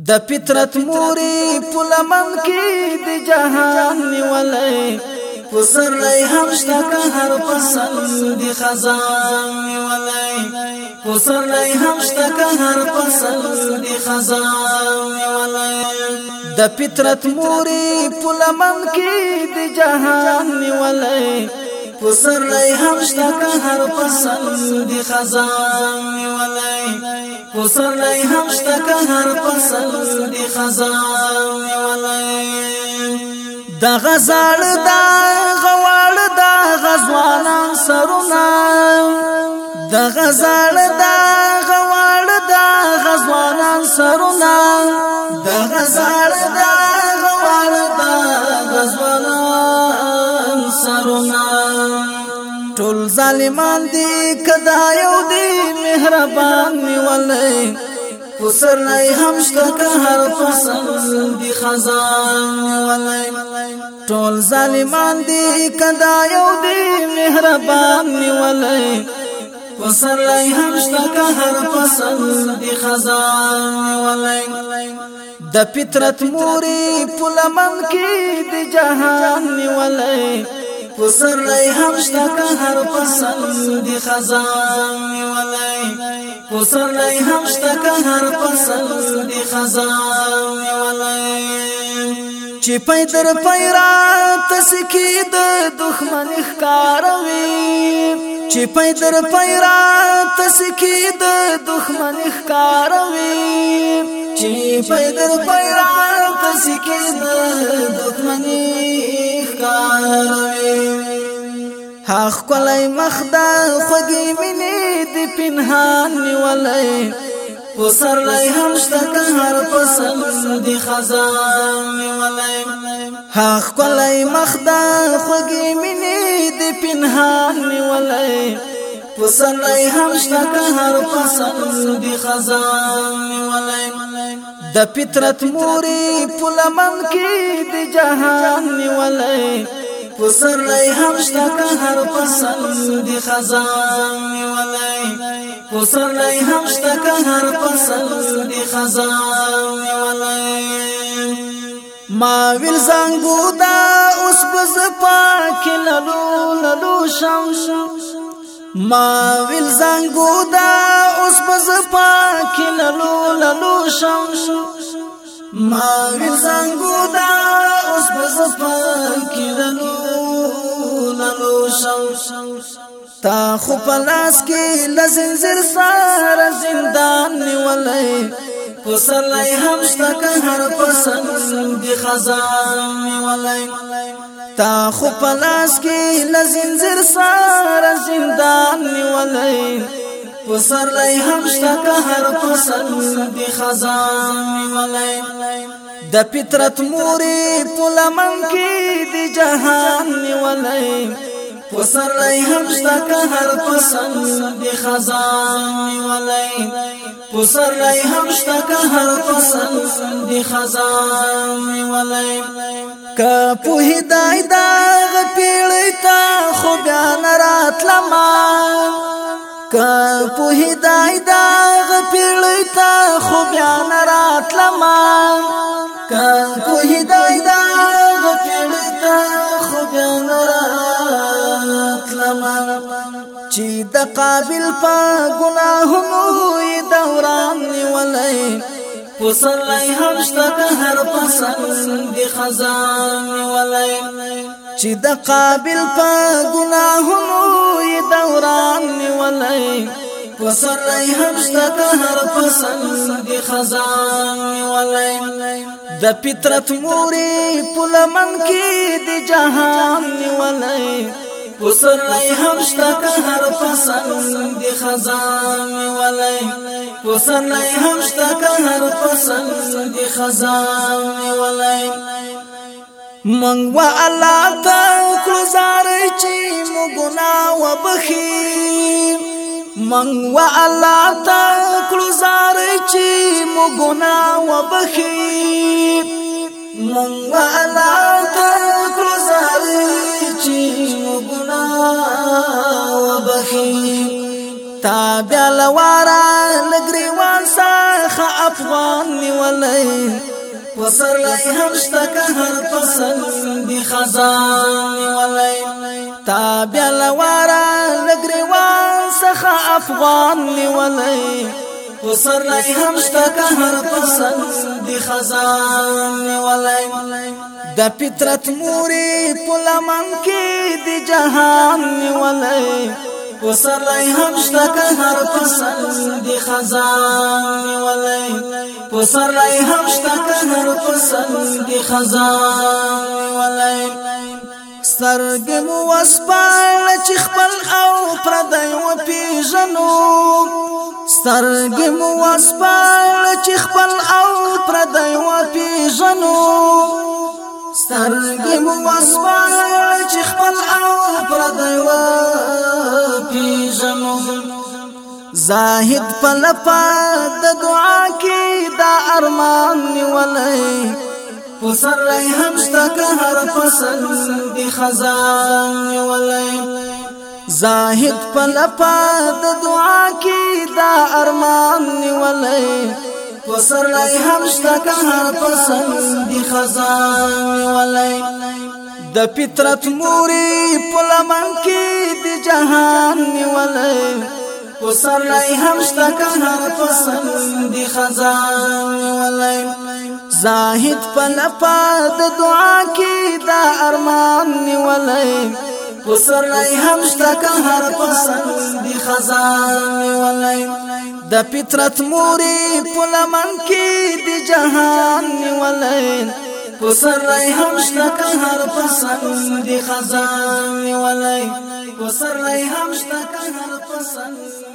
د فطرت موري پلمن کې د جهان نیولې پسر لای همشتا که هر پسند دی خزان نیولې پسر لای همشتا که هر پسند دی خزان نیولې د فطرت موري پلمن کې د جهان نیولې پسرلی همشتا که هر پسل دی خزان ولی پسرلی همشتا که هر پسل دی خزان ولی دا غزال دا غوال دا غزوانان سرونا دا غزال دا غوال دا غزوانان سرونا ټول ظالمان دي کدا یو دي مهربان نیولې پسر نه همشته که هر فصل دي خزان نیولې ټول ظالمان دي کدا یو دي مهربان نیولې پسر نه همشته که هر فصل دي خزان نیولې د فطرت موري پلمن کې دي جهان نیولې پسرلی همشتا که هر فصل دی خزان میولی پسرلی همشتا که هر فصل دی خزان میولی چې پای در پای را تسکی د دښمن ښکاروي چې پای در پای را تسکی د دښمن ښکاروي چې پای در پای را تسکی د دښمنی حق کولای مخدا خوږی منی د پنهان نیولای پسر لای همشت که هر فصل دی خزان نیولای حق کولای مخدا خوږی منی د پنهان نیولای پسلی همشتا هر پسل دی خزان نیولای د فطرت موري پلمن کې د جهان نیولای پسلی همشتا هر پسل دی خزان نیولای پسلی همشتا هر پسل دی خزان نیولای ما ویل زنګو دا اوس بز پاک لالو لالو شاو شاو ما ویل زنګو دا اوس بز پاک للو للو شم ما ویل زنګو دا اوس بز پاک للو للو شم تا خو پلاس کې لزنزر سار زندان نیولې پسلای همشتا که هر پسند دی خزان نیولې تا خو پلاس کې لزنجر سره زندان نیولای پسر لای همشتا که هر فصل دی خزان نیولای د پترت مورې پلمن کې دی جهان نیولای پسر لای همشتا که هر فصل دی خزان نیولای پسر لای همشتا که هر دی خزان می ولای که په هدای دا غپیړی تا خو بیا نرات لما که په هدای دا غپیړی تا خو بیا نرات لما که په هدای دا غپیړی تا خو بیا نرات لما چې د قابل په ګناهونو دوران نیولای وسلای همشتا قهر پسند خزان ولای چې د قابل په ګناهونو یې دوران ولای وسلای همشتا قهر پسند خزان ولای د فطرت مورې پلمن کې د جهان ولای پسرلی همشتا که هر پسند خزان ولی پسرلی همشتا که هر پسند خزان ولی منگ و اللہ تا کلزاری چی مگنا و بخیر منگ و اللہ تا کلزاری چی مگنا و بخیر منگ و اللہ بیا لوارا لګریوان څخه افغان نیولې وسر لای همشتا که هر فصل دی خزان نیولې تا بیا لوارا لګریوان څخه افغان نیولې وسر لای همشتا که هر فصل دی خزان نیولې د پترت موري پلمن کې دی جهان نیولې پسرلی همشتا که هر فصل دی خزان ولی پسرلی همشتا که هر فصل دی خزان ولی سترګ مو وسپال چې خپل او پردای و پیژنو سترګ مو وسپال چې خپل او پردای و پیژنو سترګې مو وسپړل چې خپل او پردی و پیژنو زاهد په لپا د دعا کې دا ارمان نیولای پسر رای همشتا که هر فصل دی خزان نیولای زاهد په لپا د دعا کې دا ارمان نیولای پسرلی همشتا که هر پسند خزان ولی د پترت موری پلمن کی دی جهان ولی پسرلی همشتا که هر پسند خزان ولی زاهد پلپا د دعا کی دا ارمان ولی وسرای همشتا که هر پسند دی خزان ولای د فطرت موري پلمن کې دی جهان ولای وسرای همشتا که هر پسند دی خزان ولای وسرای همشتا که هر پسند